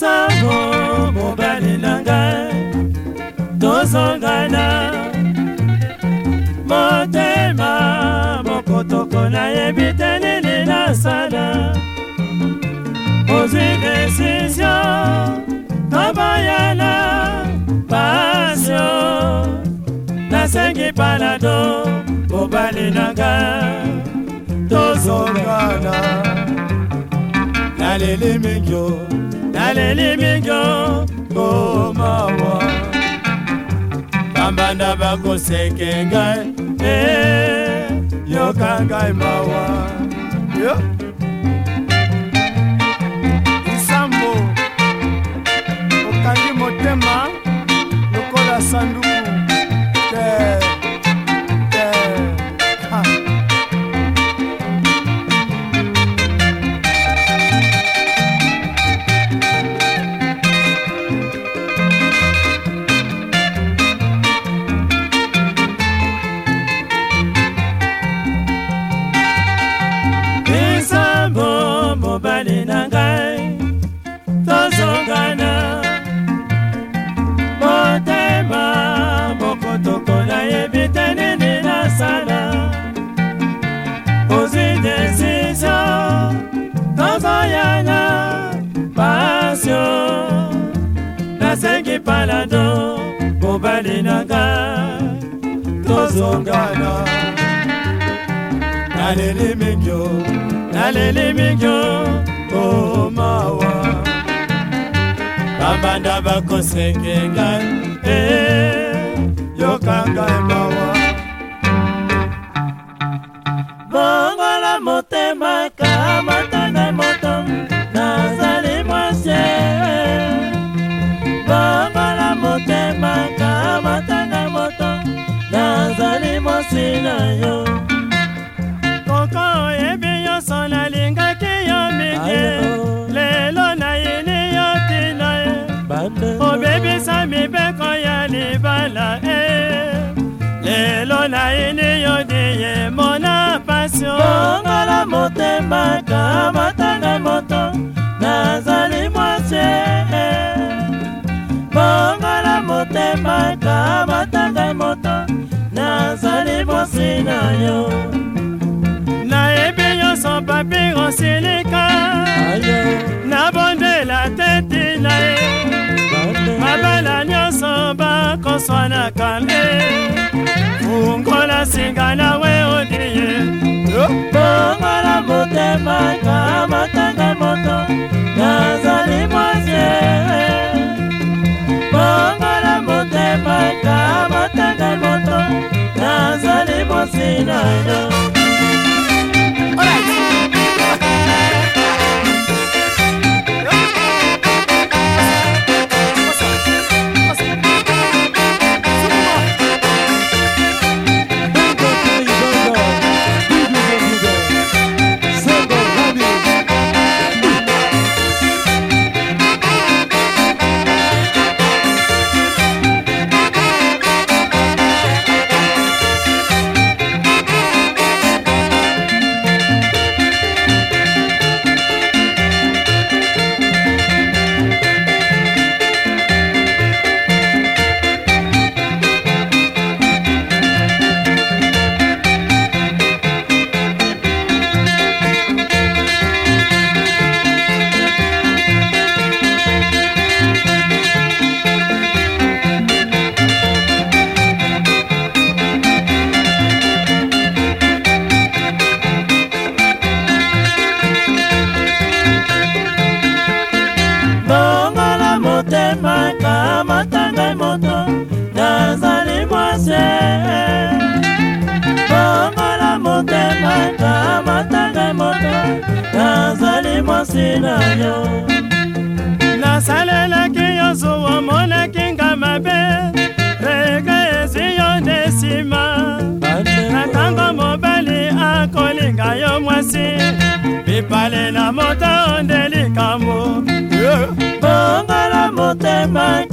sango mobali na ngai tozongana motema mokotoko nayebi te nini nasala ozwi desizio tobayana pasio nasengi palado mobali na ngai tozongana naleli mingi o naleli mingi o komawa oh, bambanda bakoseke ngai e eh, yoka ngai mawa yo palado mobali nanga tozongana naleli mingio naleli mingio omawa bambanda bakosekenga e yokanga mawa bongola motemaka mwasi na yo koko oyebi nyonso nalingaki yo mingi lelo nayini yo tina ye obebisa mibeko ya libala e lelo nayini yo diye mona pasio ongola motema kamatanga moto nazali mwasi bongola e. motema kamatanga ezali na yo nayebi nyonso papi kosilika nabondela teti na ye mabala nyonso bakoswanaka nde fungola singa nawe odie bongola motema kamatanga moto nazali mwasie wasn't either. motemaka motangai moto nazali mwasi bongola motemaka motangai moto nazali mwasi na yo nasalelaki yo zuwa monaki nga mabe rega ezwi yo nde nsima na ntango mobali akolinga yo mwasi bipale na moto ondeli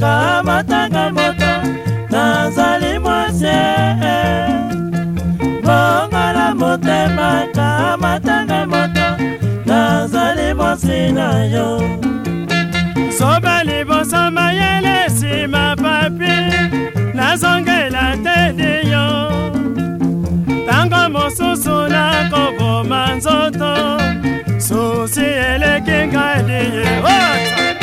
kaka matanga moto nazali mwasi bongola motema kaka matanga moto nazali mwasi na yo soba liboso mayele nsima papi nazongela tedi yo ntango mosusu nakoboma nzoto susi eleki ngai diye ota